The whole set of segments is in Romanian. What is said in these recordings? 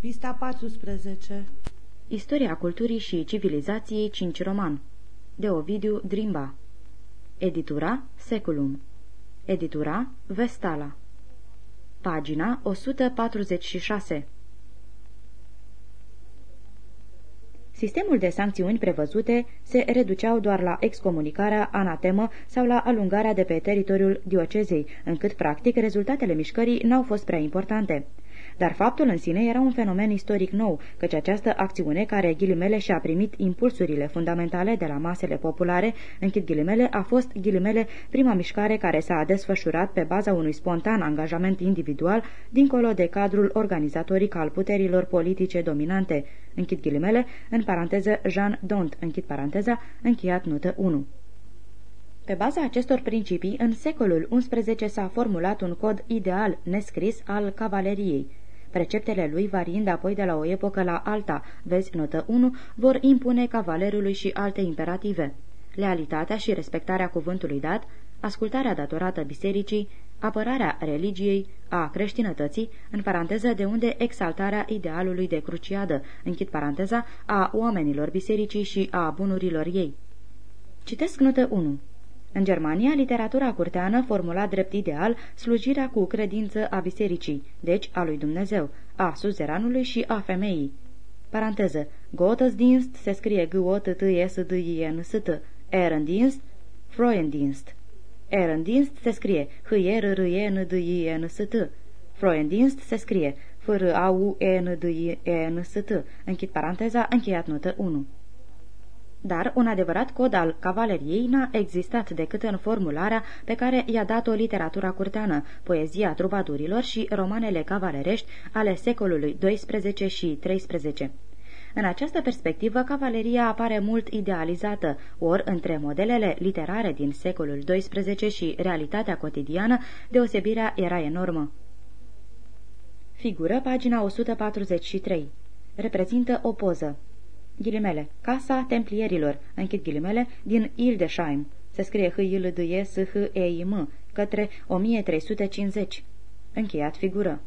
Pista 14 Istoria culturii și civilizației 5 roman. De Ovidiu Drimba. Editura Seculum. Editura Vestala. Pagina 146 Sistemul de sancțiuni prevăzute se reduceau doar la excomunicarea, anatemă sau la alungarea de pe teritoriul diocezei, încât, practic, rezultatele mișcării n-au fost prea importante. Dar faptul în sine era un fenomen istoric nou, căci această acțiune, care ghilimele și-a primit impulsurile fundamentale de la masele populare, închid ghilimele, a fost ghilimele prima mișcare care s-a desfășurat pe baza unui spontan angajament individual, dincolo de cadrul organizatoric al puterilor politice dominante, închid ghilimele, în paranteză Jean Dont, închid paranteza, încheiat notă 1. Pe baza acestor principii, în secolul XI s-a formulat un cod ideal nescris al cavaleriei. Preceptele lui, variind apoi de la o epocă la alta, vezi notă 1, vor impune cavalerului și alte imperative. Lealitatea și respectarea cuvântului dat, ascultarea datorată bisericii, apărarea religiei, a creștinătății, în paranteză de unde exaltarea idealului de cruciadă, închid paranteza, a oamenilor bisericii și a bunurilor ei. Citesc notă 1. În Germania, literatura curteană formula drept ideal slujirea cu credință a bisericii, deci a lui Dumnezeu, a suzeranului și a femeii. Paranteză. Gottesdienst se scrie g o t t s d i n s t Ehrendienst, Freuendienst. Ehrendienst se scrie h e r r e n d i n s t Freuendienst se scrie f r a u e n d i n s t Închid paranteza, încheiat notă 1. Dar un adevărat cod al cavaleriei n-a existat decât în formularea pe care i-a dat-o literatura curteană, poezia trubadurilor și romanele cavalerești ale secolului XII și XIII. În această perspectivă, cavaleria apare mult idealizată, ori între modelele literare din secolul XII și realitatea cotidiană, deosebirea era enormă. Figură, pagina 143. Reprezintă o poză ghilimele, Casa Templierilor, închid ghilimele, din Ildesheim. Se scrie h i l d e s h e i m către 1350. Încheiat figură.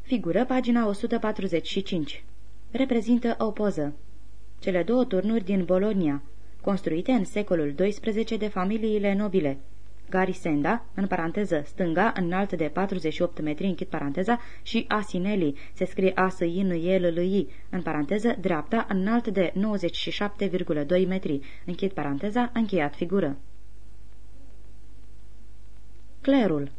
Figură, pagina 145. Reprezintă o poză. Cele două turnuri din Bolonia, construite în secolul XII de familiile nobile, Garisenda, în paranteză stânga, înalt de 48 metri, închid paranteza, și Asineli, se scrie a s i n e l l i în paranteză dreapta, înalt de 97,2 metri, închid paranteza, încheiat figură. Clerul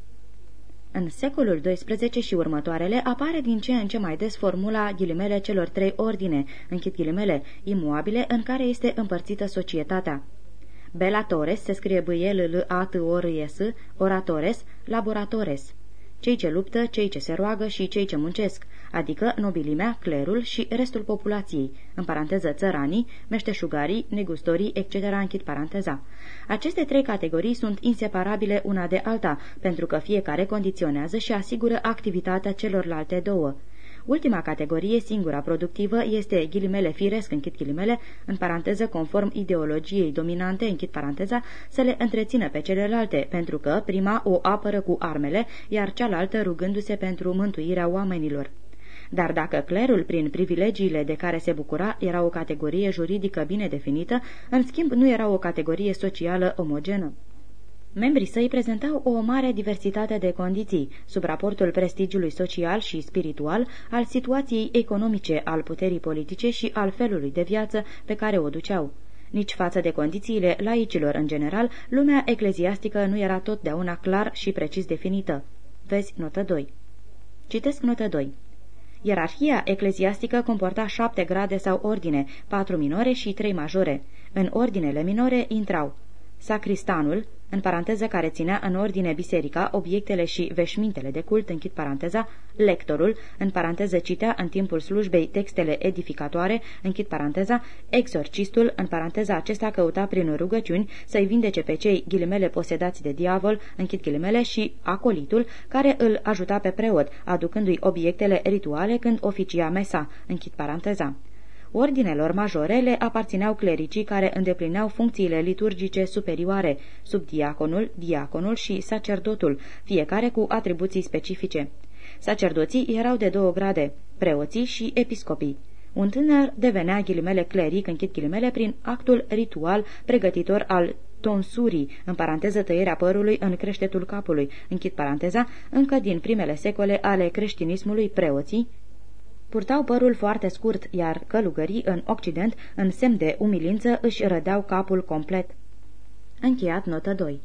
în secolul XII și următoarele apare din ce în ce mai des formula ghilimele celor trei ordine, închid ghilimele, imuabile, în care este împărțită societatea. Belatores se scrie b l l a t o r s oratores, laboratores. Cei ce luptă, cei ce se roagă și cei ce muncesc, adică nobilimea, clerul și restul populației, în paranteză țăranii, meșteșugarii, negustorii, etc. închid paranteza. Aceste trei categorii sunt inseparabile una de alta, pentru că fiecare condiționează și asigură activitatea celorlalte două. Ultima categorie, singura productivă, este ghilimele firesc, închid ghilimele, în paranteză conform ideologiei dominante, închid paranteza, să le întrețină pe celelalte, pentru că prima o apără cu armele, iar cealaltă rugându-se pentru mântuirea oamenilor. Dar dacă clerul, prin privilegiile de care se bucura, era o categorie juridică bine definită, în schimb nu era o categorie socială omogenă. Membrii săi prezentau o mare diversitate de condiții, sub raportul prestigiului social și spiritual, al situației economice, al puterii politice și al felului de viață pe care o duceau. Nici față de condițiile laicilor în general, lumea ecleziastică nu era totdeauna clar și precis definită. Vezi notă 2. Citesc notă 2. Ierarhia ecleziastică comporta șapte grade sau ordine, patru minore și trei majore. În ordinele minore intrau sacristanul, în paranteză care ținea în ordine biserica, obiectele și veșmintele de cult, închid paranteza, lectorul, în paranteză citea în timpul slujbei textele edificatoare, închid paranteza, exorcistul, în paranteza acesta căuta prin rugăciuni să-i vindece pe cei ghilimele posedați de diavol, închid ghilimele, și acolitul, care îl ajuta pe preot, aducându-i obiectele rituale când oficia mesa, închid paranteza. Ordinelor majore le aparțineau clericii care îndeplineau funcțiile liturgice superioare, subdiaconul, diaconul și sacerdotul, fiecare cu atribuții specifice. Sacerdoții erau de două grade, preoții și episcopii. Un tânăr devenea ghilimele cleric, închid ghilimele, prin actul ritual pregătitor al tonsurii, în paranteză tăierea părului în creștetul capului, închid paranteza, încă din primele secole ale creștinismului preoții, purtau părul foarte scurt, iar călugării în Occident, în semn de umilință, își rădeau capul complet. Încheiat notă 2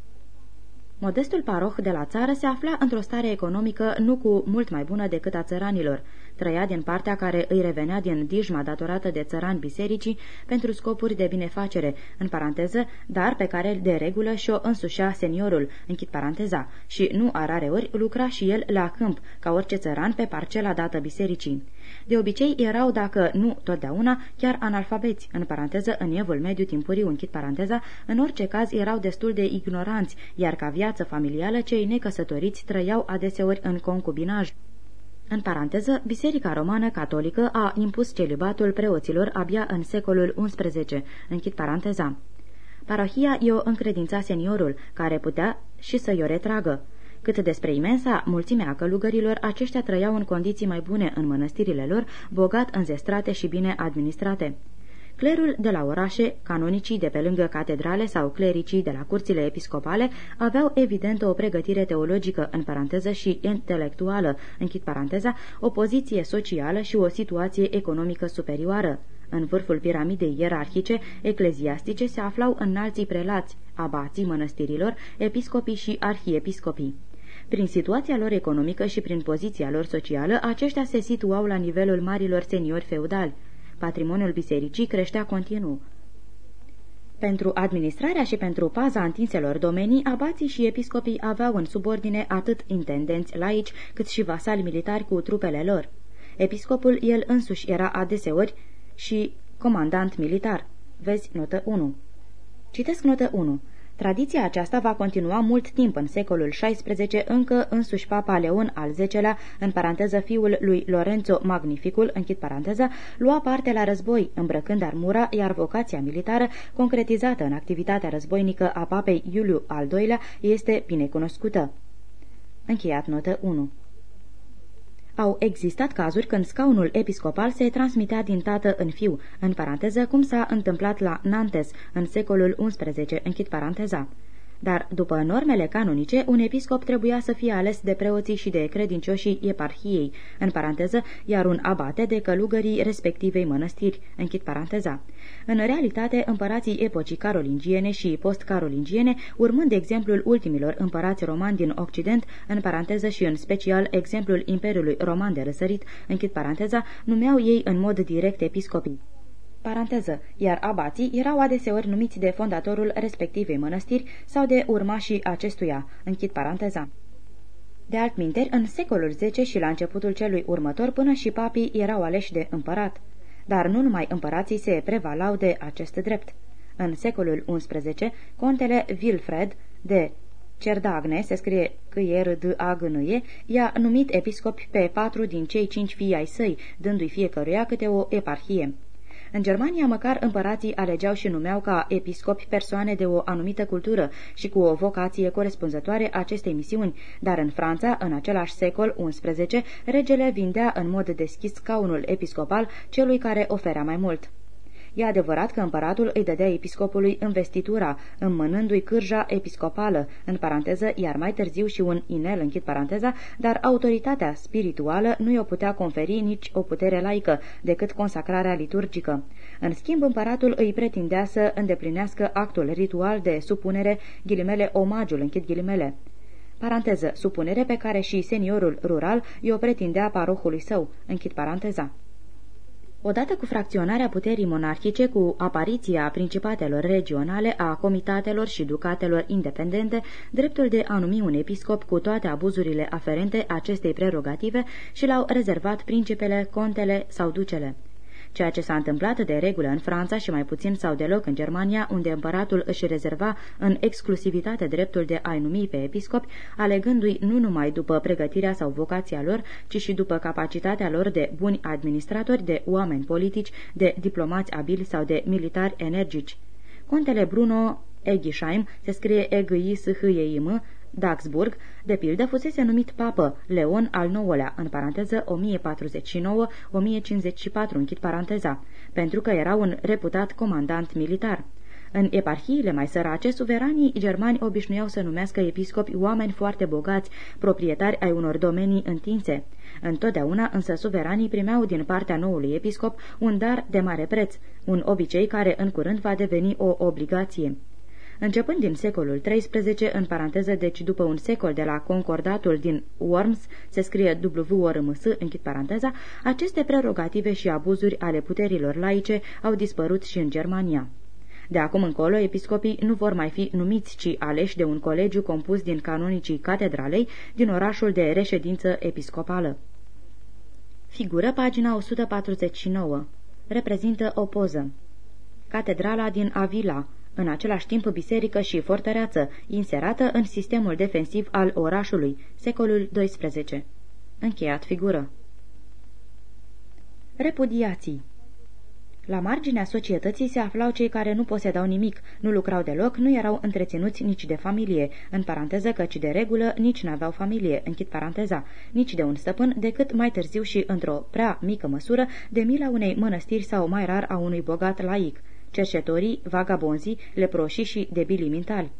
Modestul paroh de la țară se afla într-o stare economică nu cu mult mai bună decât a țăranilor. Trăia din partea care îi revenea din dijma datorată de țărani bisericii pentru scopuri de binefacere, în paranteză, dar pe care de regulă și-o însușea seniorul, închid paranteza, și nu a rare ori lucra și el la câmp, ca orice țăran pe parcela dată bisericii. De obicei erau, dacă nu totdeauna, chiar analfabeți, în paranteză, în evul mediu timpuriu, închid paranteza, în orice caz erau destul de ignoranți, iar ca viață familială cei necăsătoriți trăiau adeseori în concubinaj. În paranteză, Biserica Romană Catolică a impus celibatul preoților abia în secolul XI, închid paranteza. Parohia i-o încredința seniorul, care putea și să-i o retragă. Cât despre imensa mulțimea călugărilor, aceștia trăiau în condiții mai bune în mănăstirile lor, bogat înzestrate și bine administrate. Clerul de la orașe, canonicii de pe lângă catedrale sau clericii de la curțile episcopale aveau evident o pregătire teologică, în paranteză, și intelectuală, închid paranteza, o poziție socială și o situație economică superioară. În vârful piramidei ierarhice, ecleziastice, se aflau înalții prelați, abații mănăstirilor, episcopii și arhiepiscopii. Prin situația lor economică și prin poziția lor socială, aceștia se situau la nivelul marilor seniori feudali. Patrimoniul bisericii creștea continuu. Pentru administrarea și pentru paza întinselor domenii, abații și episcopii aveau în subordine atât intendenți laici, cât și vasali militari cu trupele lor. Episcopul el însuși era adeseori și comandant militar. Vezi notă 1. Citesc notă 1. Tradiția aceasta va continua mult timp în secolul XVI, încă însuși Papa Leon al X-lea, în paranteză fiul lui Lorenzo Magnificul, închid paranteza, lua parte la război, îmbrăcând armura, iar vocația militară, concretizată în activitatea războinică a papei Iuliu al II-lea, este binecunoscută. Încheiat notă 1 au existat cazuri când scaunul episcopal se transmitea din tată în fiu, în paranteză cum s-a întâmplat la Nantes în secolul XI, închid paranteza. Dar, după normele canonice, un episcop trebuia să fie ales de preoții și de credincioșii eparhiei, în paranteză, iar un abate de călugării respectivei mănăstiri, închid paranteza. În realitate, împărații epocii carolingiene și post-carolingiene, urmând exemplul ultimilor împărați romani din Occident, în paranteză și în special exemplul Imperiului Roman de răsărit, închid paranteza, numeau ei în mod direct episcopii paranteză, iar abații erau adeseori numiți de fondatorul respectivei mănăstiri sau de urmașii acestuia, închid paranteza. De altminteri, în secolul X și la începutul celui următor, până și papii erau aleși de împărat. Dar nu numai împărații se prevalau de acest drept. În secolul XI, contele Wilfred de Cerdagne, se scrie câier d a -G i-a numit episcopi pe patru din cei cinci fii ai săi, dându-i fiecăruia câte o eparhie. În Germania măcar împărații alegeau și numeau ca episcopi persoane de o anumită cultură și cu o vocație corespunzătoare acestei misiuni, dar în Franța, în același secol XI, regele vindea în mod deschis scaunul episcopal celui care oferea mai mult. E adevărat că împăratul îi dădea episcopului investitura, înmânându-i cârja episcopală, în paranteză, iar mai târziu și un inel, închid paranteza, dar autoritatea spirituală nu i-o putea conferi nici o putere laică, decât consacrarea liturgică. În schimb, împăratul îi pretindea să îndeplinească actul ritual de supunere, ghilimele, omagiul, închid ghilimele. Paranteză, supunere pe care și seniorul rural i-o pretindea parohului său, închid paranteza. Odată cu fracționarea puterii monarhice, cu apariția principatelor regionale, a comitatelor și ducatelor independente, dreptul de a numi un episcop cu toate abuzurile aferente acestei prerogative și l-au rezervat principele, contele sau ducele ceea ce s-a întâmplat de regulă în Franța și mai puțin sau deloc în Germania, unde împăratul își rezerva în exclusivitate dreptul de a-i numi pe episcopi, alegându-i nu numai după pregătirea sau vocația lor, ci și după capacitatea lor de buni administratori, de oameni politici, de diplomați abili sau de militari energici. Contele Bruno Egisheim se scrie e g i s h e i m Daxburg, de pildă, fusese numit papă Leon al IX-lea, în paranteză 1049-1054, închid paranteza, pentru că era un reputat comandant militar. În eparhiile mai sărace, suveranii germani obișnuiau să numească episcopi oameni foarte bogați, proprietari ai unor domenii întinse. Întotdeauna însă suveranii primeau din partea noului episcop un dar de mare preț, un obicei care în curând va deveni o obligație. Începând din secolul XIII, în paranteză, deci după un secol de la concordatul din Worms, se scrie W-O-R-M-S, închid paranteza, aceste prerogative și abuzuri ale puterilor laice au dispărut și în Germania. De acum încolo, episcopii nu vor mai fi numiți, ci aleși de un colegiu compus din canonicii catedralei din orașul de reședință episcopală. Figură pagina 149. Reprezintă o poză. Catedrala din Avila, în același timp biserică și fortăreață, inserată în sistemul defensiv al orașului, secolul XII. Încheiat figură. Repudiații. La marginea societății se aflau cei care nu posedau nimic, nu lucrau deloc, nu erau întreținuți nici de familie, în paranteză căci de regulă nici n-aveau familie, închid paranteza, nici de un stăpân, decât mai târziu și într-o prea mică măsură de mila unei mănăstiri sau mai rar a unui bogat laic, cercetorii, vagabonzii, leproșii și debilii mentali.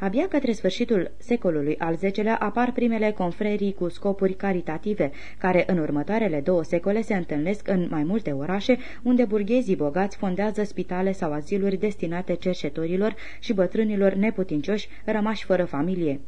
Abia către sfârșitul secolului al X-lea apar primele confrerii cu scopuri caritative, care în următoarele două secole se întâlnesc în mai multe orașe, unde burghezii bogați fondează spitale sau aziluri destinate cerșetorilor și bătrânilor neputincioși rămași fără familie.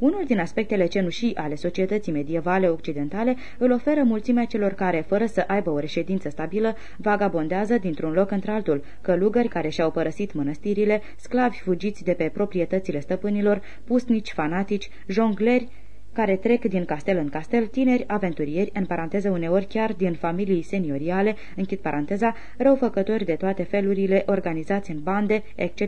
Unul din aspectele cenușii ale societății medievale occidentale îl oferă mulțimea celor care, fără să aibă o reședință stabilă, vagabondează dintr-un loc într-altul, călugări care și-au părăsit mănăstirile, sclavi fugiți de pe proprietățile stăpânilor, pusnici fanatici, jongleri, care trec din castel în castel, tineri aventurieri, în paranteză uneori chiar din familii senioriale, închid paranteza, răufăcători de toate felurile, organizați în bande, etc.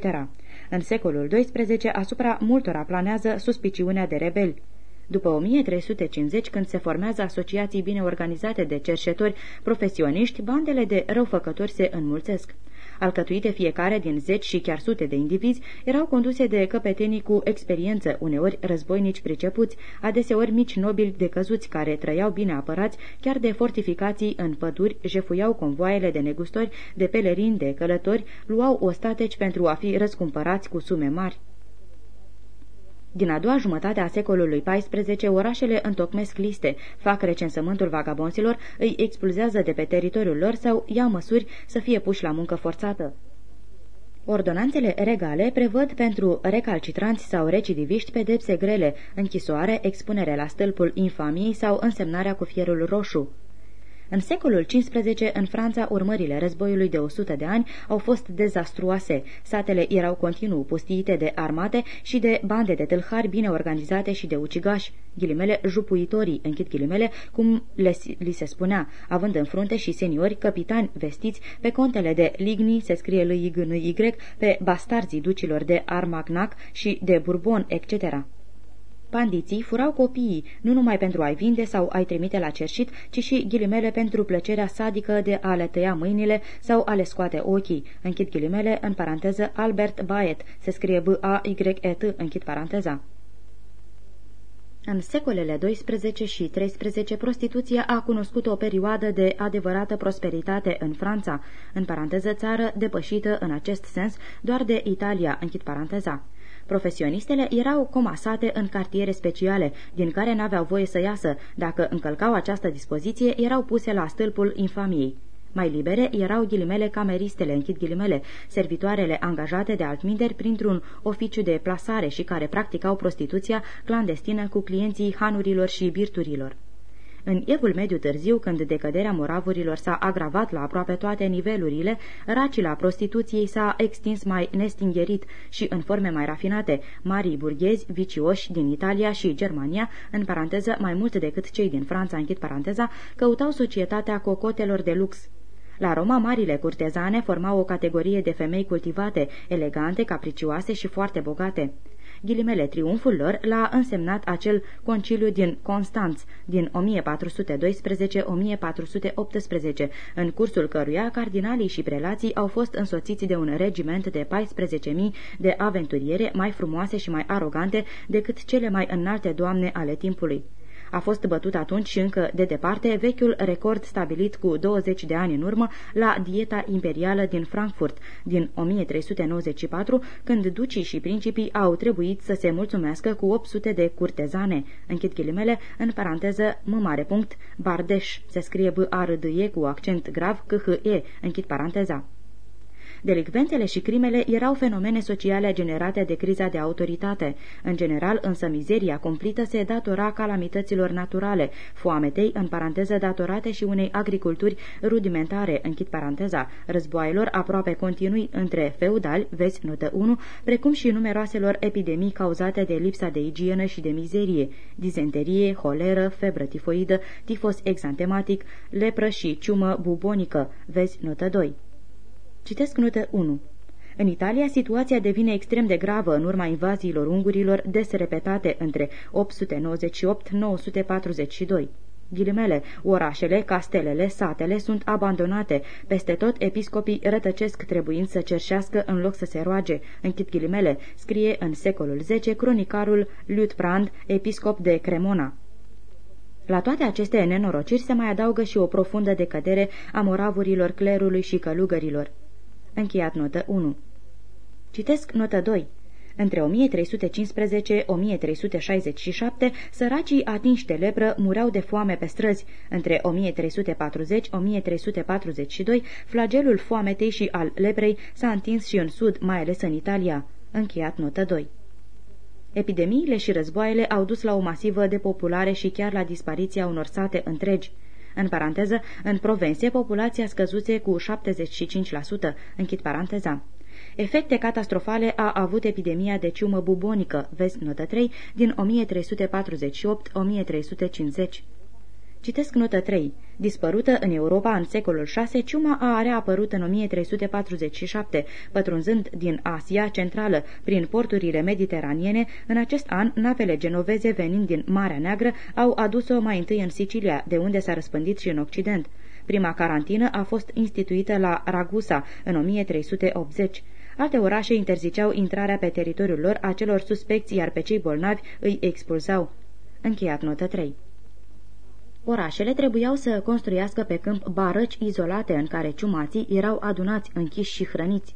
În secolul XII, asupra multora planează suspiciunea de rebeli. După 1350, când se formează asociații bine organizate de cerșetori profesioniști, bandele de răufăcători se înmulțesc alcătuite fiecare din zeci și chiar sute de indivizi, erau conduse de căpetenii cu experiență, uneori războinici pricepuți, adeseori mici nobili decăzuți care trăiau bine apărați chiar de fortificații în păduri, jefuiau convoaiele de negustori, de pelerini, de călători, luau ostateci pentru a fi răscumpărați cu sume mari. Din a doua jumătate a secolului XIV, orașele întocmesc liste, fac recensământul vagabonților, îi expulzează de pe teritoriul lor sau iau măsuri să fie puși la muncă forțată. Ordonanțele regale prevăd pentru recalcitranți sau recidiviști pedepse grele, închisoare, expunere la stâlpul infamiei sau însemnarea cu fierul roșu. În secolul XV, în Franța, urmările războiului de 100 de ani au fost dezastruoase. Satele erau continuu pustiite de armate și de bande de tâlhari bine organizate și de ucigași, ghilimele jupuitorii, închid ghilimele, cum le, li se spunea, având în frunte și seniori capitani vestiți pe contele de Ligni, se scrie l y y pe bastarzii ducilor de Armagnac și de Bourbon, etc. Pandiții furau copiii, nu numai pentru a-i vinde sau a-i trimite la cerșit, ci și ghilimele pentru plăcerea sadică de a le tăia mâinile sau a le scoate ochii. Închid ghilimele, în paranteză, Albert Baet, se scrie B-A-Y-E-T, închid paranteza. În secolele 12 și 13, prostituția a cunoscut o perioadă de adevărată prosperitate în Franța, în paranteză țară depășită în acest sens doar de Italia, închid paranteza. Profesionistele erau comasate în cartiere speciale, din care n-aveau voie să iasă. Dacă încălcau această dispoziție, erau puse la stâlpul infamiei. Mai libere erau ghilimele cameristele, închid ghilimele, servitoarele angajate de altminderi printr-un oficiu de plasare și care practicau prostituția clandestină cu clienții hanurilor și birturilor. În evul mediu târziu, când decăderea moravurilor s-a agravat la aproape toate nivelurile, racila prostituției s-a extins mai nestingherit și în forme mai rafinate. Marii burghezi, vicioși din Italia și Germania, în paranteză mai mult decât cei din Franța, închid paranteza, căutau societatea cocotelor de lux. La Roma, marile curtezane formau o categorie de femei cultivate, elegante, capricioase și foarte bogate. Ghilimele triumful lor l-a însemnat acel conciliu din Constanț din 1412-1418, în cursul căruia cardinalii și prelații au fost însoțiți de un regiment de 14.000 de aventuriere mai frumoase și mai arogante decât cele mai înalte doamne ale timpului. A fost bătut atunci și încă de departe vechiul record stabilit cu 20 de ani în urmă la dieta imperială din Frankfurt din 1394, când ducii și principii au trebuit să se mulțumească cu 800 de curtezane. Închid ghilimele, în paranteză, m mare punct, Bardeș, se scrie b a r d e cu accent grav, c h e închid paranteza. Delicventele și crimele erau fenomene sociale generate de criza de autoritate. În general, însă, mizeria cumplită se datora calamităților naturale, foametei, în paranteză datorate și unei agriculturi rudimentare, închid paranteza, războaielor aproape continui între feudali, vezi notă 1, precum și numeroaselor epidemii cauzate de lipsa de igienă și de mizerie, dizenterie, holeră, febră tifoidă, tifos exantematic, lepră și ciumă bubonică, vezi notă 2. Citesc notă 1. În Italia, situația devine extrem de gravă în urma invaziilor ungurilor des repetate între 898-942. Ghilimele, orașele, castelele, satele sunt abandonate. Peste tot, episcopii rătăcesc trebuind să cerșească în loc să se roage. Închid ghilimele, scrie în secolul X cronicarul Lutprand, episcop de Cremona. La toate aceste nenorociri se mai adaugă și o profundă decădere a moravurilor clerului și călugărilor. Încheiat notă 1. Citesc notă 2. Între 1315-1367, săracii atinși de lepră mureau de foame pe străzi. Între 1340-1342, flagelul foametei și al leprei s-a întins și în sud, mai ales în Italia. Încheiat notă 2. Epidemiile și războaiele au dus la o masivă depopulare și chiar la dispariția unor sate întregi. În paranteză, în Provenție, populația scăzuse cu 75%, închid paranteza. Efecte catastrofale a avut epidemia de ciumă bubonică, vezi notă 3, din 1348-1350. Citesc notă 3. Dispărută în Europa în secolul VI, ciuma a reapărut în 1347, pătrunzând din Asia Centrală prin porturile mediteraniene. În acest an, navele genoveze venind din Marea Neagră au adus-o mai întâi în Sicilia, de unde s-a răspândit și în Occident. Prima carantină a fost instituită la Ragusa în 1380. Alte orașe interziceau intrarea pe teritoriul lor a celor suspecți, iar pe cei bolnavi îi expulzau. Încheiat notă 3. Orașele trebuiau să construiască pe câmp barăci izolate în care ciumații erau adunați, închiși și hrăniți.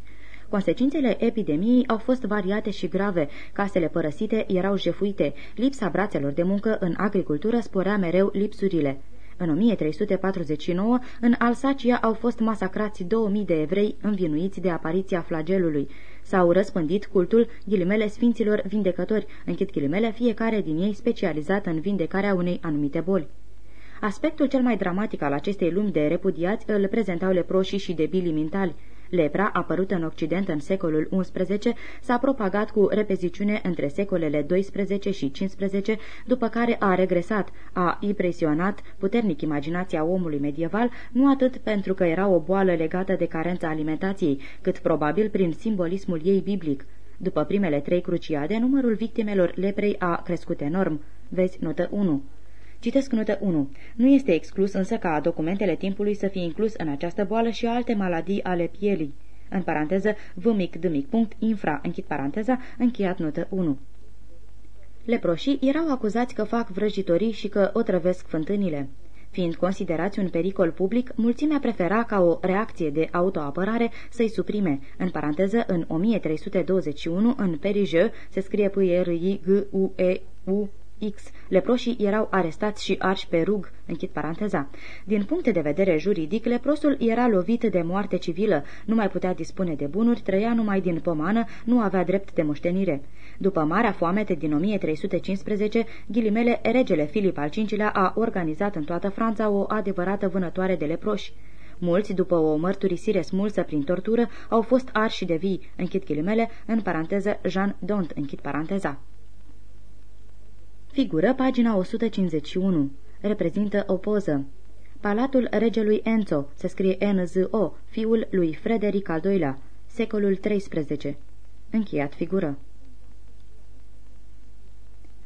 Consecințele epidemiei au fost variate și grave, casele părăsite erau jefuite, lipsa brațelor de muncă în agricultură sporea mereu lipsurile. În 1349, în Alsacia au fost masacrați 2000 de evrei învinuiți de apariția flagelului. S-au răspândit cultul ghilimele sfinților vindecători, închid ghilimele fiecare din ei specializat în vindecarea unei anumite boli. Aspectul cel mai dramatic al acestei lumi de repudiați îl prezentau leproșii și debilii mentali. Lepra, apărută în Occident în secolul XI, s-a propagat cu repeziciune între secolele 12 și 15, după care a regresat, a impresionat puternic imaginația omului medieval, nu atât pentru că era o boală legată de carența alimentației, cât probabil prin simbolismul ei biblic. După primele trei cruciade, numărul victimelor leprei a crescut enorm. Vezi notă 1. Citesc notă 1. Nu este exclus însă ca documentele timpului să fie inclus în această boală și alte maladii ale pielii. În paranteză, v mic, d mic, punct, infra, închid paranteza, încheiat notă 1. Leproșii erau acuzați că fac vrăjitorii și că otrăvesc fântânile. Fiind considerați un pericol public, mulțimea prefera ca o reacție de autoapărare să-i suprime. În paranteză, în 1321, în Perijeu, se scrie p r i g u e u X. Leproșii erau arestați și arși pe rug, închid paranteza. Din punct de vedere juridic, leprosul era lovit de moarte civilă, nu mai putea dispune de bunuri, trăia numai din pomană, nu avea drept de moștenire. După Marea Foamete din 1315, ghilimele, regele Filip al V-lea a organizat în toată Franța o adevărată vânătoare de leproși. Mulți, după o mărturisire smulsă prin tortură, au fost arși de vii, închid ghilimele, în paranteză Jean Dont, închid paranteza. Figură pagina 151. Reprezintă o poză. Palatul regelui Enzo, se scrie N-Z-O, fiul lui Frederic al II-lea, secolul XIII. Încheiat figură.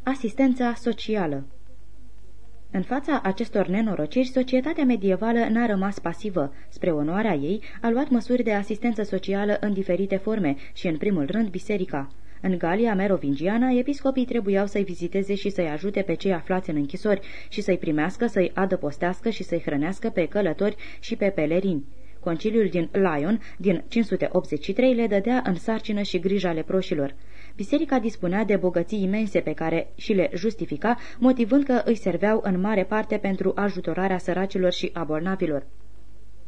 Asistența socială în fața acestor nenorociri, societatea medievală n-a rămas pasivă. Spre onoarea ei, a luat măsuri de asistență socială în diferite forme și, în primul rând, biserica. În Galia merovingiană, episcopii trebuiau să-i viziteze și să-i ajute pe cei aflați în închisori și să-i primească, să-i adăpostească și să-i hrănească pe călători și pe pelerini. Conciliul din Lyon din 583 le dădea în sarcină și grija leproșilor. Biserica dispunea de bogății imense pe care și le justifica, motivând că îi serveau în mare parte pentru ajutorarea săracilor și a bolnavilor.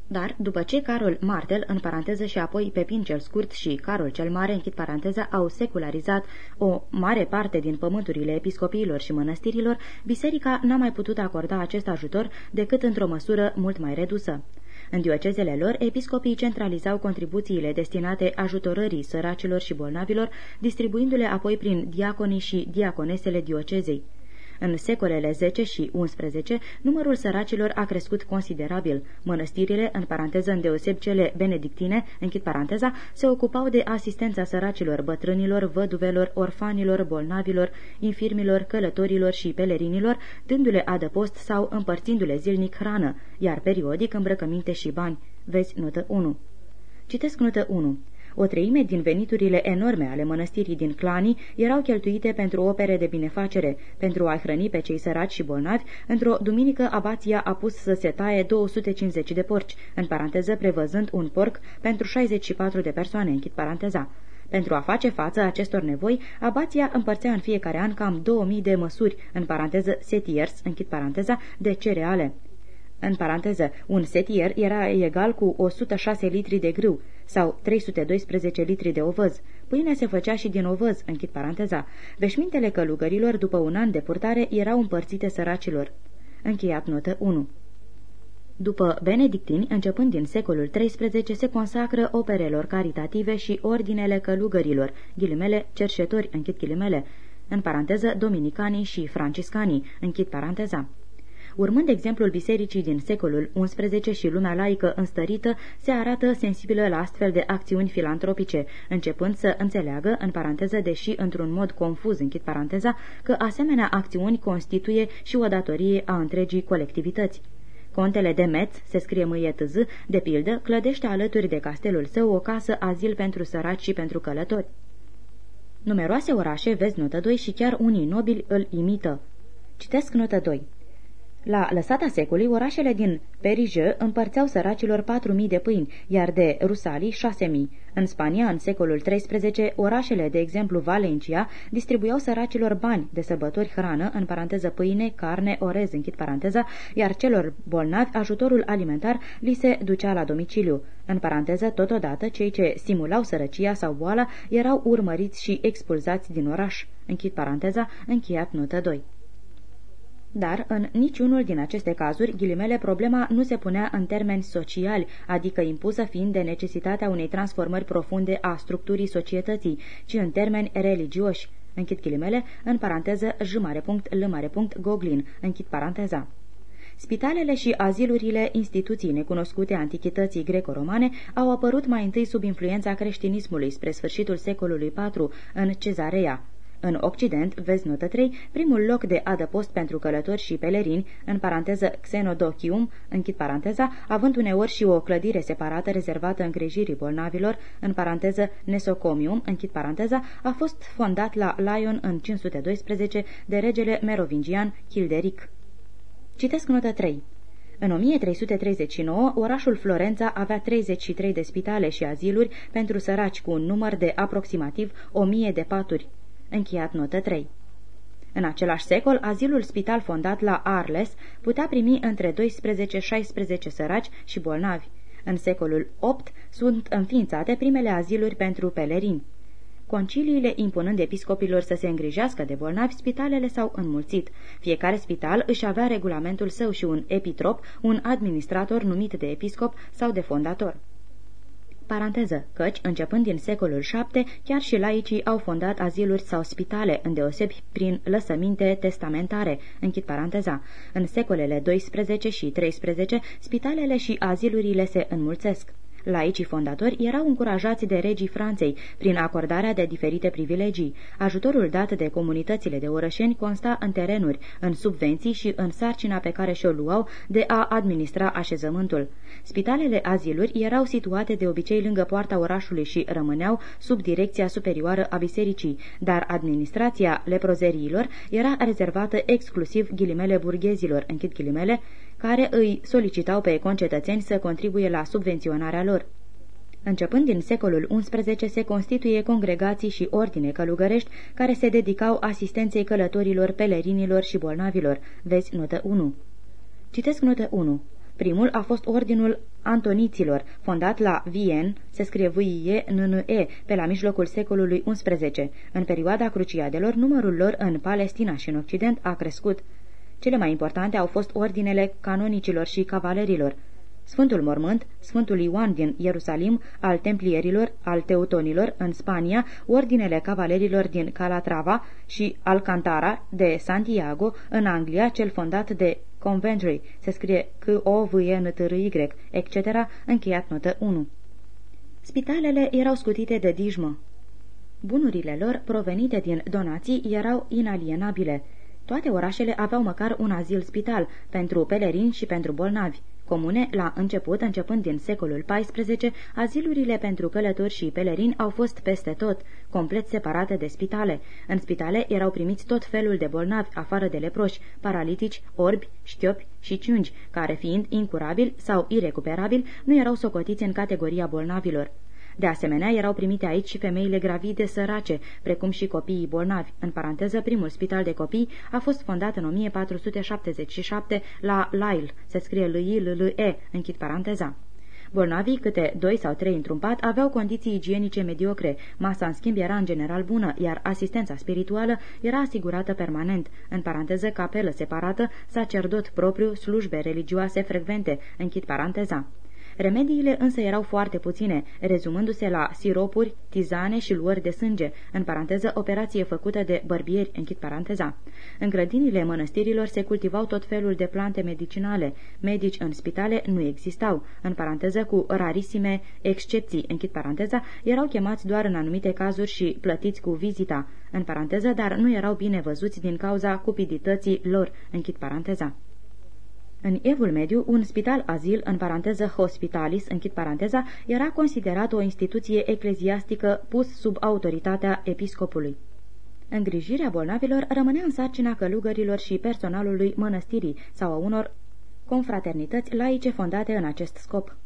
Dar, după ce Carol Martel, în paranteză și apoi Pepin cel Scurt și Carol cel Mare, închid paranteza, au secularizat o mare parte din pământurile episcopiilor și mănăstirilor, biserica n-a mai putut acorda acest ajutor decât într-o măsură mult mai redusă. În diocezele lor, episcopii centralizau contribuțiile destinate ajutorării săracilor și bolnavilor, distribuindu-le apoi prin diaconii și diaconesele diocezei. În secolele 10 și 11, numărul săracilor a crescut considerabil. Mănăstirile, în paranteză îndeoseb cele benedictine, închid paranteza, se ocupau de asistența săracilor, bătrânilor, văduvelor, orfanilor, bolnavilor, infirmilor, călătorilor și pelerinilor, dându-le adăpost sau împărțindu-le zilnic hrană, iar periodic îmbrăcăminte și bani. Vezi notă 1. Citesc notă 1. O treime din veniturile enorme ale mănăstirii din Clani erau cheltuite pentru opere de binefacere, pentru a hrăni pe cei săraci și bolnavi. Într-o duminică, abația a pus să se taie 250 de porci, în paranteză prevăzând un porc pentru 64 de persoane, închid paranteza. Pentru a face față acestor nevoi, abația împărțea în fiecare an cam 2000 de măsuri, în paranteză setiers, închid paranteza, de cereale. În paranteză, un setier era egal cu 106 litri de grâu sau 312 litri de ovăz. Pâinea se făcea și din ovăz, închid paranteza. Veșmintele călugărilor, după un an de purtare, erau împărțite săracilor. Încheiat notă 1. După benedictini, începând din secolul XIII, se consacră operelor caritative și ordinele călugărilor, ghilimele cerșetori, închid ghilimele, în paranteză dominicanii și franciscanii, închid paranteza. Urmând exemplul bisericii din secolul XI și lumea laică înstărită, se arată sensibilă la astfel de acțiuni filantropice, începând să înțeleagă, în paranteză, deși într-un mod confuz, închid paranteza, că asemenea acțiuni constituie și o datorie a întregii colectivități. Contele de Metz, se scrie mâie tâz, de pildă, clădește alături de castelul său o casă azil pentru săraci și pentru călători. Numeroase orașe, vezi notă 2, și chiar unii nobili îl imită. Citesc notă 2. La lăsata secului, orașele din Perige împărțeau săracilor 4.000 de pâini, iar de Rusalii 6.000. În Spania, în secolul XIII, orașele, de exemplu Valencia, distribuiau săracilor bani de sărbători hrană, în paranteză pâine, carne, orez, închid paranteza, iar celor bolnavi ajutorul alimentar li se ducea la domiciliu. În paranteză, totodată, cei ce simulau sărăcia sau boala erau urmăriți și expulzați din oraș. Închid paranteza, încheiat notă 2. Dar, în niciunul din aceste cazuri, ghilimele, problema nu se punea în termeni sociali, adică impusă fiind de necesitatea unei transformări profunde a structurii societății, ci în termeni religioși. Închid ghilimele, în paranteză, punct, Goglin, închid paranteza. Spitalele și azilurile, instituții necunoscute antichității greco-romane, au apărut mai întâi sub influența creștinismului spre sfârșitul secolului IV în Cezarea. În Occident, vezi notă 3, primul loc de adăpost pentru călători și pelerini, în paranteză Xenodochium, închid paranteza, având uneori și o clădire separată rezervată îngrijirii bolnavilor, în paranteză Nesocomium, închid paranteza, a fost fondat la Lyon în 512 de regele merovingian Childeric. Citesc notă 3. În 1339, orașul Florența avea 33 de spitale și aziluri pentru săraci cu un număr de aproximativ 1000 de paturi. Încheiat notă 3. În același secol, azilul spital fondat la Arles putea primi între 12-16 săraci și bolnavi. În secolul VIII sunt înființate primele aziluri pentru pelerini. Conciliile impunând episcopilor să se îngrijească de bolnavi, spitalele s-au înmulțit. Fiecare spital își avea regulamentul său și un epitrop, un administrator numit de episcop sau de fondator paranteză, căci, începând din secolul VII, chiar și laicii au fondat aziluri sau spitale, îndeosebi prin lăsăminte testamentare, închid paranteza. În secolele 12 și 13, spitalele și azilurile se înmulțesc. Laicii fondatori erau încurajați de regii Franței prin acordarea de diferite privilegii. Ajutorul dat de comunitățile de orășeni consta în terenuri, în subvenții și în sarcina pe care și-o luau de a administra așezământul. Spitalele aziluri erau situate de obicei lângă poarta orașului și rămâneau sub direcția superioară a bisericii, dar administrația leprozeriilor era rezervată exclusiv ghilimele burghezilor, închid ghilimele, care îi solicitau pe concetățeni să contribuie la subvenționarea lor. Începând din secolul XI se constituie congregații și ordine călugărești care se dedicau asistenței călătorilor, pelerinilor și bolnavilor. Vezi notă 1. Citesc notă 1. Primul a fost Ordinul Antoniților, fondat la Vien, se scrie v i n n e pe la mijlocul secolului XI. În perioada cruciadelor, numărul lor în Palestina și în Occident a crescut. Cele mai importante au fost ordinele canonicilor și cavalerilor. Sfântul Mormânt, Sfântul Ioan din Ierusalim, al templierilor, al teutonilor în Spania, ordinele cavalerilor din Calatrava și Alcantara de Santiago în Anglia, cel fondat de Coventry, se scrie c o v e n t r y etc., încheiat notă 1. Spitalele erau scutite de dijmă. Bunurile lor, provenite din donații, erau inalienabile. Toate orașele aveau măcar un azil-spital pentru pelerini și pentru bolnavi. Comune, la început, începând din secolul XIV, azilurile pentru călători și pelerini au fost peste tot, complet separate de spitale. În spitale erau primiți tot felul de bolnavi, afară de leproși, paralitici, orbi, șchiopi și ciungi, care fiind incurabili sau irecuperabili, nu erau socotiți în categoria bolnavilor. De asemenea, erau primite aici și femeile gravide sărace, precum și copiii bolnavi. În paranteză, primul spital de copii a fost fondat în 1477 la Lyle, se scrie l i l l e închid paranteza. Bolnavii, câte doi sau trei într-un pat, aveau condiții igienice mediocre, masa în schimb era în general bună, iar asistența spirituală era asigurată permanent, în paranteză capelă separată, sacerdot propriu, slujbe religioase frecvente, închid paranteza. Remediile însă erau foarte puține, rezumându-se la siropuri, tizane și luări de sânge, în paranteză operație făcută de bărbieri, închid paranteza. În grădinile mănăstirilor se cultivau tot felul de plante medicinale, medici în spitale nu existau, în paranteză cu rarisime excepții, închid paranteza, erau chemați doar în anumite cazuri și plătiți cu vizita, în paranteză, dar nu erau bine văzuți din cauza cupidității lor, închid paranteza. În Evul Mediu, un spital-azil, în paranteză hospitalis, închid paranteza, era considerat o instituție ecleziastică pus sub autoritatea episcopului. Îngrijirea bolnavilor rămânea în sarcina călugărilor și personalului mănăstirii sau a unor confraternități laice fondate în acest scop.